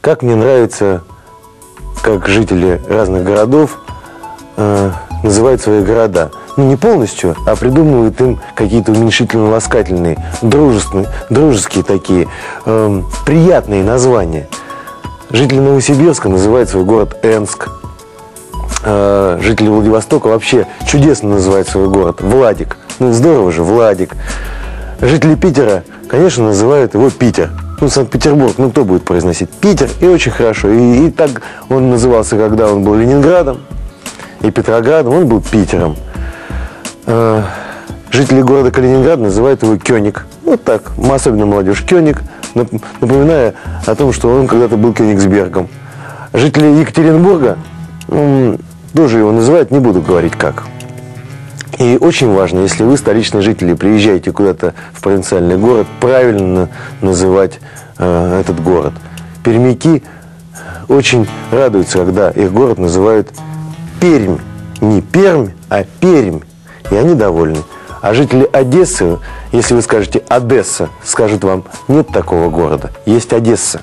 как мне нравится, как жители разных городов э, называют свои города. Ну, не полностью, а придумывают им какие-то уменьшительно-ласкательные, дружественные, дружеские такие, э, приятные названия. Жители Новосибирска называют свой город Энск. Э, жители Владивостока вообще чудесно называют свой город Владик. Ну, здорово же, Владик. Жители Питера, конечно, называют его Питер. Ну, Санкт-Петербург, ну, кто будет произносить? Питер, и очень хорошо. И, и так он назывался, когда он был Ленинградом и Петроградом, он был Питером. Э, жители города Калининград называют его Кёник. Вот так, особенно молодежь. Кёник, нап- напоминая о том, что он когда-то был Кёнигсбергом. Жители Екатеринбурга тоже его называют, не буду говорить как. И очень важно, если вы, столичные жители, приезжаете куда-то в провинциальный город, правильно называть э, этот город. Пермяки очень радуются, когда их город называют Пермь. Не Пермь, а Пермь. И они довольны. А жители Одессы, если вы скажете Одесса, скажут вам, нет такого города, есть Одесса.